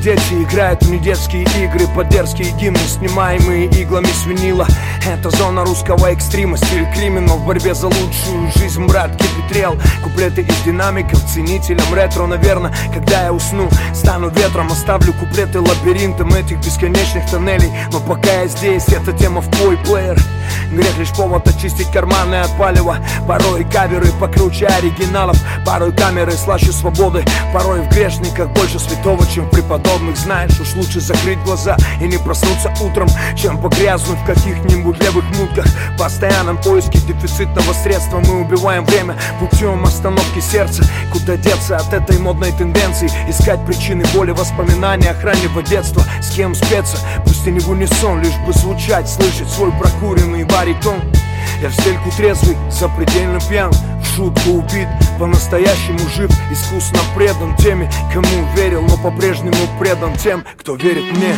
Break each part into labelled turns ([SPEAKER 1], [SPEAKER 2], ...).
[SPEAKER 1] дети играют в недетские игры. Под дерзкие гимны, снимаемые иглами с винила Это зона русского экстрима, стиль криминал В борьбе за лучшую жизнь, брат, кипетрел Куплеты из динамиков, ценителям ретро. Наверное, когда я усну, стану ветром Оставлю куплеты лабиринтом этих бесконечных тоннелей. Но пока я здесь, эта тема в твой плеер. Грех лишь повод очистить карманы от палева. Порой каверы покруче оригиналов Порой камеры слаще свободы. Порой в грешниках больше святого, чем в преподобных. Знаешь, уж лучше закрыть глаза и не проснуться утром Чем погрязнуть в каких-нибудь левых мутках В постоянном поиске дефицитного средства Мы убиваем время путем остановки сердца. Куда деться от этой модной тенденции? Искать причины боли, воспоминания раннего детства. С кем спеться, пусть и не в унисон Лишь бы звучать, слышать свой прокуренный баритон я в стельку трезвый, запредельно пьян. В шутку убит, по-настоящему жив. Искусно предан теме, кому верил Но по-прежнему предан тем, кто верит мне.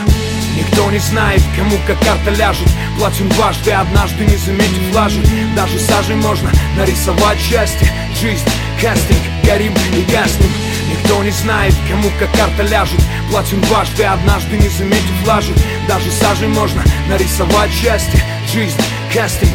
[SPEAKER 1] Никто не знает, кому как карта ляжет. Платим дважды, однажды не заметив лажи. Даже сажей можно нарисовать счастье. Жизнь, кастинг, горим и гаснем. Никто не знает, кому как карта ляжет. Платим дважды, однажды не заметив лажи. Даже сажей можно нарисовать счастье. Жизнь, кастинг,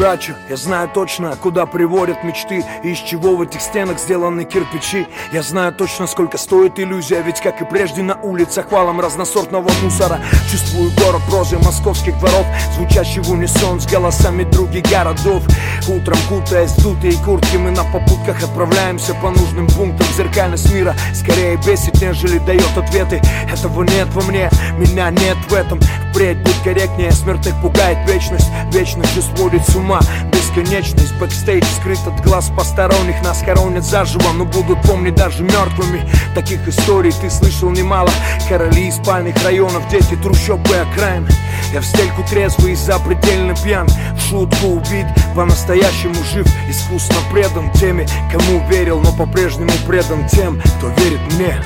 [SPEAKER 1] Братья, я знаю точно, куда приводят мечты И из чего в этих стенах сделаны кирпичи. Я знаю точно, сколько стоит иллюзия Ведь, как и прежде, на улицах валом разносортного мусора. Чувствую город прозы московских дворов Звучащий в унисон с голосами других городов. Утром, кутаясь дутые куртки Мы на попутках отправляемся по нужным пунктам Зеркальность мира. Скорее бесит, нежели дает ответы. Этого нет во мне, меня нет в этом Впредь будь корректнее, смерть их пугает вечность. Вечность же сводит с ума. Бесконечность, бэкстейдж скрыт от глаз посторонних. Нас хоронят заживо, но будут помнить даже мертвыми. Таких историй ты слышал немало. Короли из спальных районов, дети трущобы окраин Я в стельку трезвый и запредельно пьян. В шутку убит, по-настоящему жив Искусно предан теми, кому верил Но по-прежнему предан тем, кто верит мне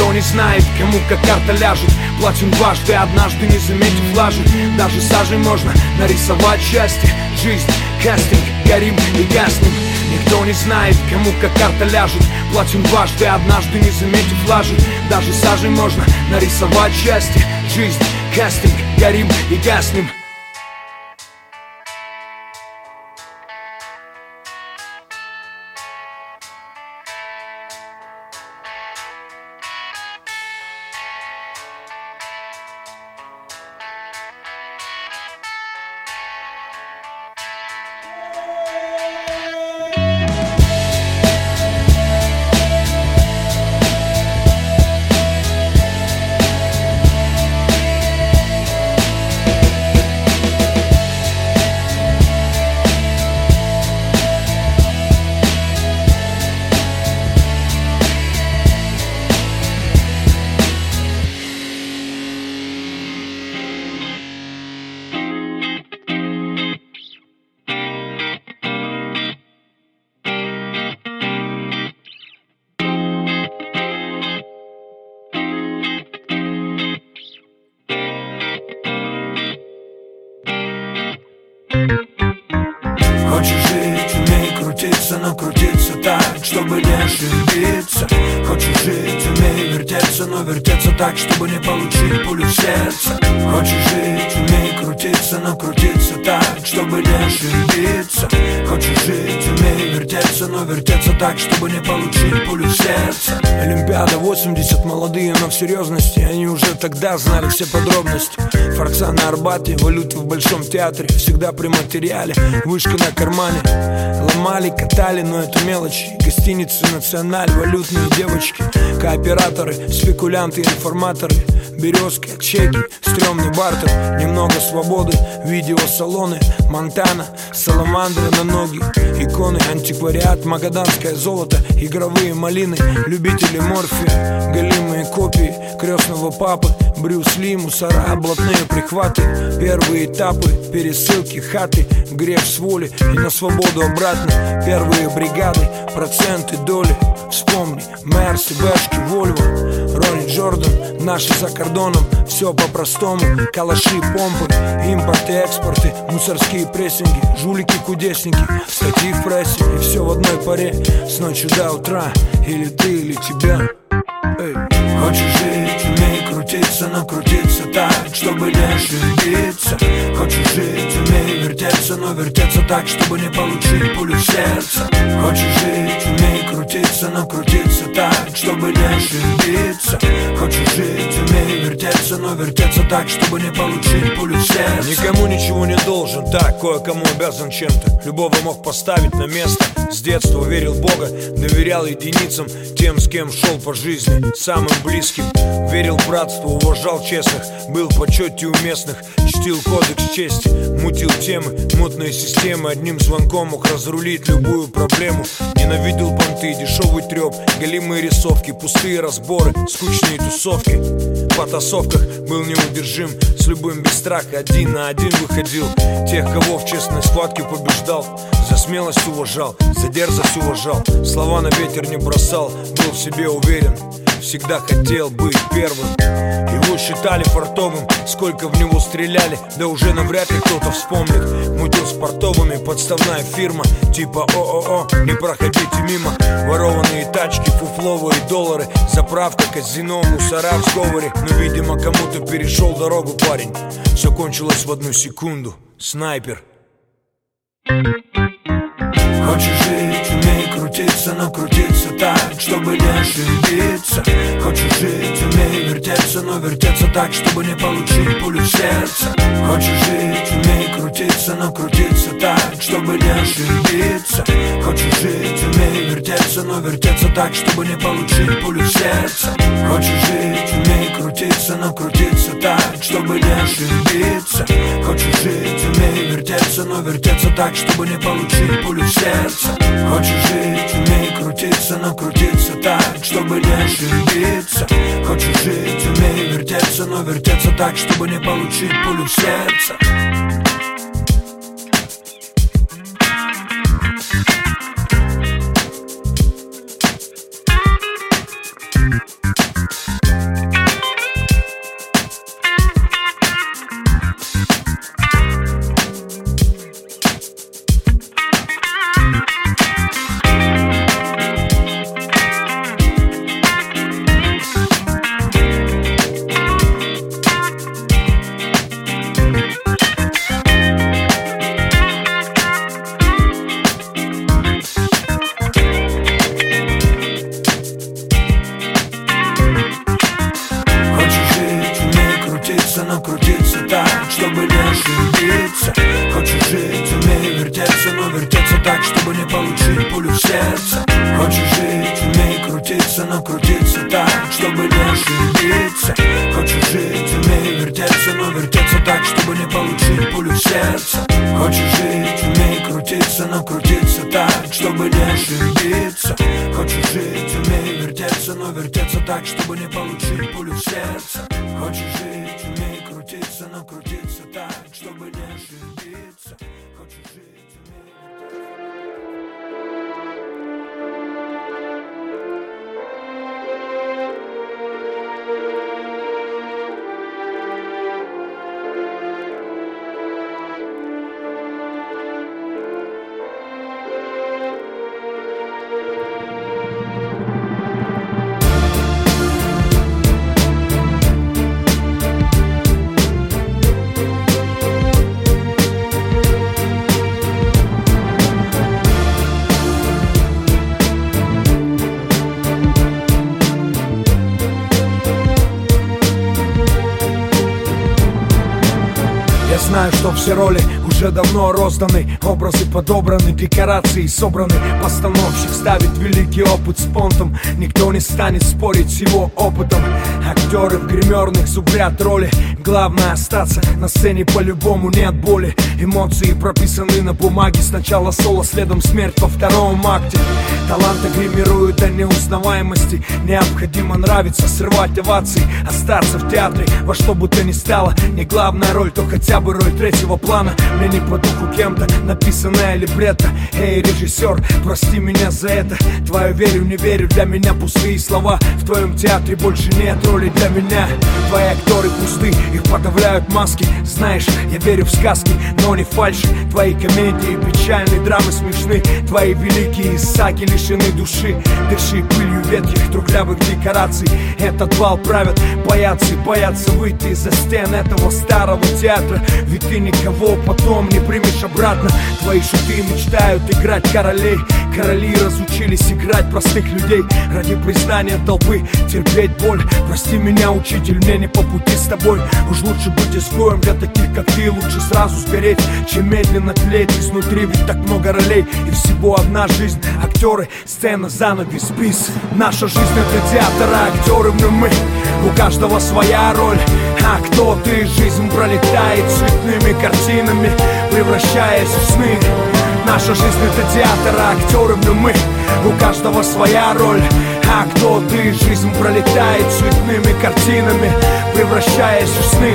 [SPEAKER 1] Никто не знает, кому как карта ляжет. Платим дважды, однажды не заметив лажи Даже сажей можно нарисовать счастье. Жизнь, кастинг, горим и гаснем. Никто не знает, кому как карта ляжет. Платим дважды, однажды не заметив лажи. Даже сажей можно нарисовать счастье. Жизнь, кастинг, горим и гаснем так, чтобы не получить пулю сердца. Серьезности. Они уже тогда знали все подробности. Форца на Арбате, валюты в Большом театре. Всегда при материале, вышка на кармане. Ломали, катали, но это мелочи. Гостиницы, националь, валютные девочки. Кооператоры, спекулянты, информаторы. Березки, чеки, стрёмный бартер. Немного свободы, видеосалоны. Монтана, саламандры на ноги. Иконы, антиквариат, магаданское золото Игровые малины, любители морфия Голимые копии, крестного папы Брюс Ли, мусора, блатные прихваты. Первые этапы, пересылки, хаты. Грех с воли и на свободу обратно. Первые бригады, проценты, доли. Вспомни, Мерси, Бэшки, Вольво. Ронни Джордан, наши за кордоном. Все по-простому, калаши, помпы Импорты, экспорты, мусорские прессинги Жулики, кудесники, статьи в прессе И все в одной паре, с ночи до утра Или ты, или тебя. Эй. Хочешь жить, умей крутиться, но крутиться так, чтобы не ошибиться. Хочешь жить, умей вертеться, но вертеться так, чтобы не получить пулю в сердце. Хочешь жить, умей крутиться, но крутиться так, чтобы не ошибиться Хочешь жить, умей вертеться, но вертеться так, чтобы не получить пулю в сердце
[SPEAKER 2] Никому ничего не должен, так, кое-кому обязан чем-то. Любого мог поставить на место. С детства верил Бога, доверял единицам Тем, с кем шел по жизни, самым близким. Верил в братство, уважал честных Был в почете у местных, чтил кодекс чести Мутил темы, мутные системы. Одним звонком мог разрулить любую проблему. Ненавидел понты, дешевый треп Голимые рисовки, пустые разборы Скучные тусовки. В потасовках был неудержим С любым без страха один на один выходил. Тех, кого в честной схватке побеждал За смелость уважал, за дерзость уважал Слова на ветер не бросал, был в себе уверен Всегда хотел быть первым. Его считали фартовым Сколько в него стреляли Да уже навряд ли кто-то вспомнит. Мутил с портовыми подставная фирма Типа ООО, не проходите мимо Ворованные тачки, фуфловые доллары Заправка, казино, мусора в сговоре. Но, видимо, кому-то перешел дорогу парень. Все кончилось в одну секунду. Снайпер.
[SPEAKER 1] Хочешь жить, крутиться, но крутиться так, чтобы не ошибиться. Хочешь жить, умей вертеться, но вертеться так, чтобы не получить пулю в сердце. Хочешь жить, умей крутиться, но крутиться так, чтобы не ошибиться вертеться, но вертеться так, чтобы не получить пулю в сердце. Хочешь жить, умей крутиться, но крутиться так, чтобы не ошибиться. Хочешь жить, умей вертеться, но вертеться так, чтобы не получить пулю в сердце. Хочешь жить, умей крутиться, но крутиться так, чтобы не ошибиться. Хочешь жить, умей вертеться, но вертеться так, чтобы не получить пулю в сердце так, чтобы не получить пулю в сердце. Хочешь жить, умей крутиться, но крутиться так, чтобы не ошибиться. Хочешь жить, умей вертеться, но вертеться так, чтобы не получить пулю в сердце. Хочешь жить, умей крутиться, но крутиться так, чтобы не ошибиться. Хочешь жить, умей вертеться, но вертеться так, чтобы не получить знаю, давно розданы. Образы подобраны, декорации собраны. Постановщик ставит великий опыт с понтом. Никто не станет спорить с его опытом. Актеры в гримерных зубрят роли. Главное остаться на сцене по-любому нет боли. Эмоции прописаны на бумаге. Сначала соло, следом смерть по второму акте. Таланты гримируют до неузнаваемости. Необходимо нравиться, срывать овации. Остаться в театре во что бы то ни стало. Не главная роль, то хотя бы роль третьего плана. Мне не по духу кем-то написанная либретто. Эй, режиссер, прости меня за это. Твою верю, не верю, для меня пустые слова. В твоем театре больше нет роли для меня. Твои актеры пусты, их подавляют маски. Знаешь, я верю в сказки, но не фальши. Твои комедии печальные, драмы смешны. Твои великие саги лишены души. Дыши пылью ветхих трухлявых декораций. Этот бал правят боятся, боятся выйти из-за стен этого старого театра. Ведь ты никого потом не примешь обратно. Твои шуты мечтают играть королей. Короли разучились играть простых людей. Ради признания толпы терпеть боль. Прости меня, учитель, мне не по пути с тобой. Уж лучше быть изгоем для таких, как ты. Лучше сразу сгореть, чем медленно тлеть. Изнутри ведь так много ролей. И всего одна жизнь. Актеры, сцена, занавес, бис Наша жизнь это театр, а актеры мы мы. У каждого своя роль. А кто ты? Жизнь пролетает цветными картинами Превращаясь в сны. Наша жизнь это театр, а актеры мы. У каждого своя роль. А кто ты? Жизнь пролетает цветными картинами Превращаясь в сны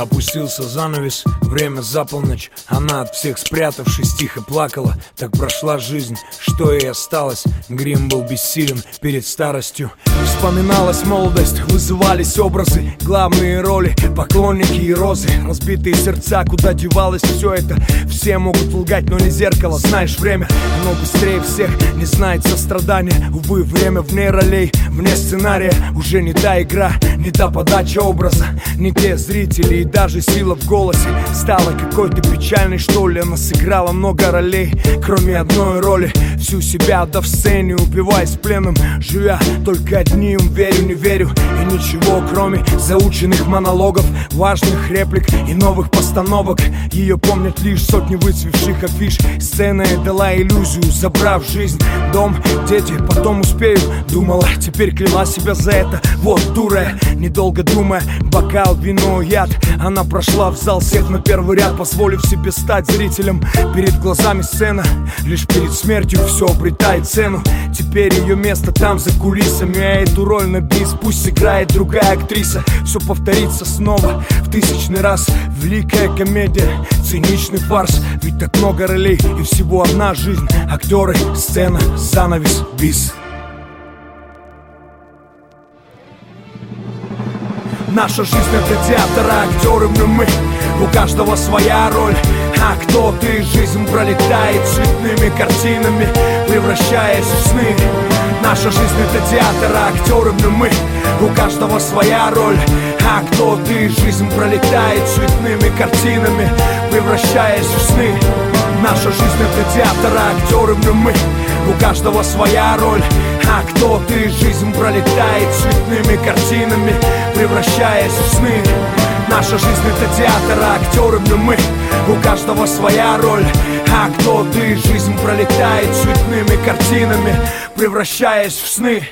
[SPEAKER 2] Опустился занавес, время за полночь. Она от всех спрятавшись тихо плакала. Так прошла жизнь, что ей осталось. Грим был бессилен перед старостью.
[SPEAKER 1] Вспоминалась молодость, вызывались образы. Главные роли, поклонники и розы. Разбитые сердца, куда девалось все это. Все могут лгать, но не зеркало. Знаешь, время, оно быстрее всех. Не знает сострадания. Увы, время вне ролей, вне сценария. Уже не та игра, не та подача образа. Не те зрители и даже сила в голосе Стала какой-то печальной, что ли. Она сыграла много ролей, кроме одной роли. Всю себя отдав сцене, убиваясь пленом Живя только одним, верю, не верю И ничего, кроме заученных монологов Важных реплик и новых постановок. Ее помнят лишь сотни выцвевших афиш. Сцена дала иллюзию, забрав жизнь Дом, дети, потом успею Думала, теперь кляла себя за это. Вот дура, недолго думая Бокал, вино, яд Она прошла в зал, сев на первый ряд Позволив себе стать зрителем. Перед глазами сцена Лишь перед смертью все обретает цену. Теперь ее место там за кулисами А эту роль на бис пусть сыграет другая актриса. Все повторится снова в тысячный раз. Великая комедия, циничный фарс Ведь так много ролей и всего одна жизнь. Актеры, сцена, занавес, бис Наша жизнь это театр, а актеры мы. Мы У каждого своя роль. А кто ты? Жизнь пролетает цветными картинами Превращаясь в сны. Наша жизнь это театр, а актеры мы. Мы У каждого своя роль. А кто ты? Жизнь пролетает цветными картинами Превращаясь в сны. Наша жизнь это театр, а актеры мы мы. У каждого своя роль А кто ты? Жизнь пролетает цветными картинами Превращаясь в сны Наша жизнь это театр, а актеры мы У каждого своя роль А кто ты? Жизнь пролетает цветными картинами Превращаясь в сны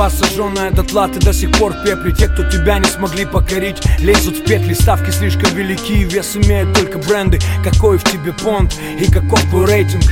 [SPEAKER 1] Москва сожженная дотла, ты до сих пор в пепле Те, кто тебя не смогли покорить, лезут в петли. Ставки слишком велики, вес имеют только бренды. Какой в тебе понт и каков твой рейтинг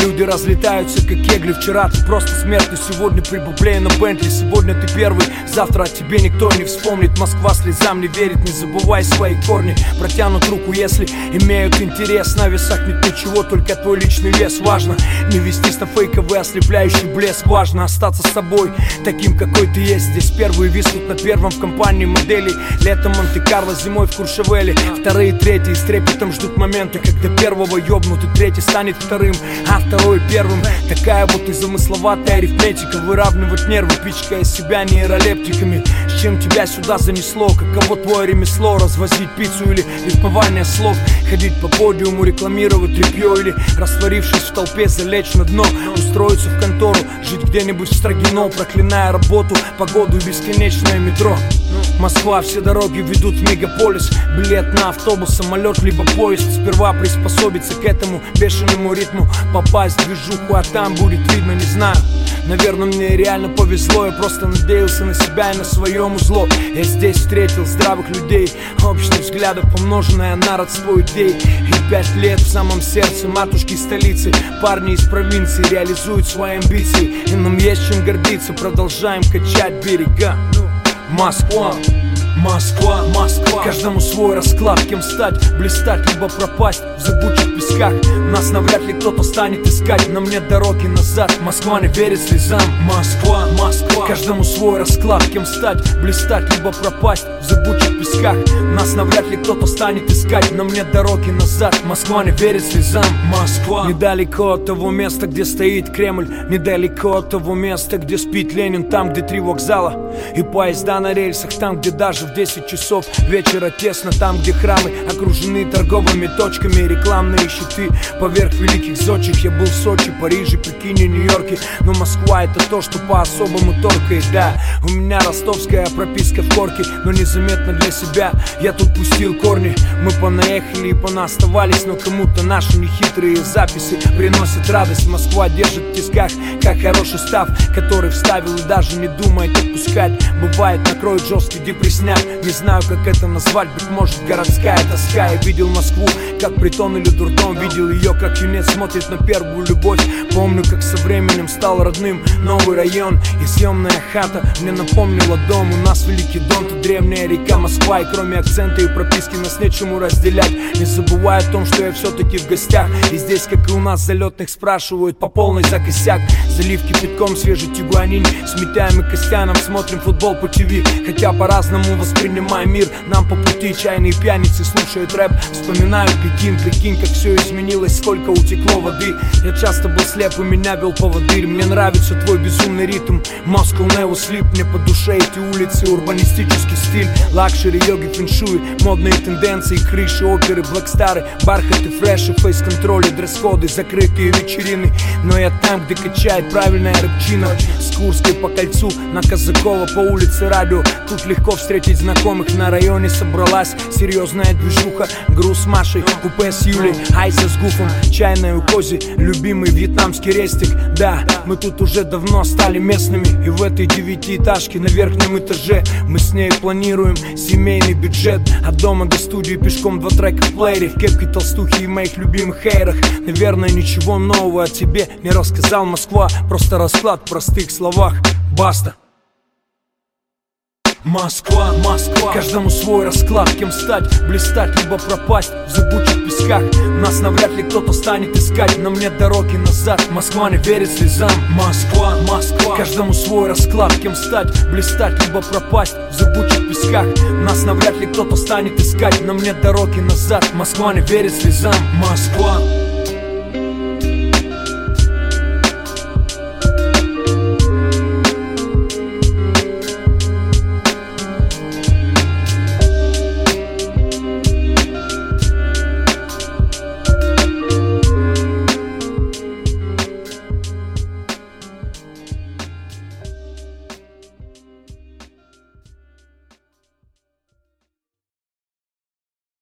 [SPEAKER 1] Люди разлетаются, как кегли Вчера. Ты просто смертный, сегодня прибублей на Бентли. Сегодня ты первый, завтра о тебе никто не вспомнит. Москва слезам не верит, не забывай свои корни. Протянут руку, если имеют интерес. На весах нет ничего, только твой личный вес. Важно не вестись на фейковый ослепляющий блеск. Важно остаться с собой, таким какой ты есть. Здесь первые виснут на первом в компании моделей. Летом Монте-Карло, зимой в Куршевеле. Вторые, третьи с трепетом ждут моменты Когда первого ёбнут и третий станет вторым. А второй первым. Такая вот и замысловатая арифметика. Выравнивать нервы, пичкая себя нейролептиками. С чем тебя сюда занесло? Каково твое ремесло? Развозить пиццу или рифмование слов? Ходить по подиуму, рекламировать тряпье Или растворившись в толпе залечь на дно? Устроиться в контору, жить где-нибудь в Строгино Проклиная работу, погоду и бесконечное метро. Москва, все дороги ведут в мегаполис. Билет на автобус, самолет, либо поезд. Сперва приспособиться к этому бешеному ритму Попасть в движуху, а там будет видно, не знаю. Наверное, мне реально повезло Я просто надеялся на себя и на своем узло. Я здесь встретил здравых людей Общность взглядов, помноженная на родство идей. И пять лет в самом сердце матушки столицы. Парни из провинции реализуют свои амбиции. И нам есть чем гордиться Продолжаем качать берега. Москва Москва, Москва. Каждому свой расклад, кем стать, блистать, либо пропасть. В зыбучих песках Нас навряд ли кто-то станет искать, нам нет дороги назад. Москва не верит слезам. Москва, Москва. Каждому свой расклад, кем стать, блистать, либо пропасть в зыбучих песках. Нас навряд ли кто-то станет искать, нам нет дороги назад. Москва не верит слезам. Москва. Недалеко от того места, где стоит Кремль. Недалеко от того места, где спит Ленин. Там, где три вокзала и поезда на рельсах. Там, где даже в 10 часов вечера тесно. Там, где храмы окружены торговыми точками. Рекламные щиты поверх великих зодчих. Я был в Сочи, Париже, Пекине, Нью-Йорке. Но Москва это то, что по-особому торкает, да. У меня ростовская прописка в корке Но незаметно для себя. Я тут пустил корни. Мы понаехали и понаоставались Но кому-то наши нехитрые записи приносят радость. Москва держит в тисках, как хороший став Который вставил и даже не думает отпускать. Бывает накроет жесткий депресняк. Не знаю, как это назвать, быть может городская тоска. Я видел Москву, как притон или дурдом Видел ее, как юнец смотрит на первую любовь. Помню, как со временем стал родным новый район. И съемная хата мне напомнила дом. У нас великий дом, тут древняя река Москва. И кроме акцента и прописки нас нечему разделять. Не забывай о том, что я все-таки в гостях. И здесь, как и у нас, залетных спрашивают по полной за косяк Залив кипятком свежий тигуанин Сметаем и костяном, смотрим футбол по ТВ. Хотя по-разному воспринимаем мир. Нам по пути чайные пьяницы слушают рэп. Вспоминаю Пекин, прикинь, как все изменилось Сколько утекло воды. Я часто был слеп, и меня вел поводырь Мне нравится твой безумный ритм. Moscow Never Sleep Мне по душе эти улицы, урбанистический стиль. Luxury, йоги, фэншуй Модные тенденции, крыши, оперы, блэкстары Бархаты, фреши, фейс-контроли Дресс-коды, закрытые вечерины. Но я там, где качает правильная рэпчина С Курской по кольцу, на Казакова по улице радио. Тут легко встретить знакомых На районе собралась серьезная движуха. Груз с Машей, купе с Юлей Айса с Гуфом, чайная у Кози Любимый вьетнамский рестик. Да, мы тут уже давно стали местными. И в этой девятиэтажке на верхнем этаже Мы с ней планируем семейный бюджет. От дома до студии пешком два трека в плеере. В кепке толстухи и моих любимых хейрах. Наверное, ничего нового о тебе не рассказал Москва. Просто расклад в простых словах. Баста Москва, Москва. Каждому свой расклад, кем стать, блистать, либо пропасть В зыбучих песках. Нас навряд ли кто-то станет искать Нам нет дороги назад, Москва не верит слезам. Москва, Москва. Каждому свой расклад, кем стать, блистать, либо пропасть В зыбучих песках. Нас навряд ли кто-то станет искать Нам нет дороги назад, Москва не верит слезам. Москва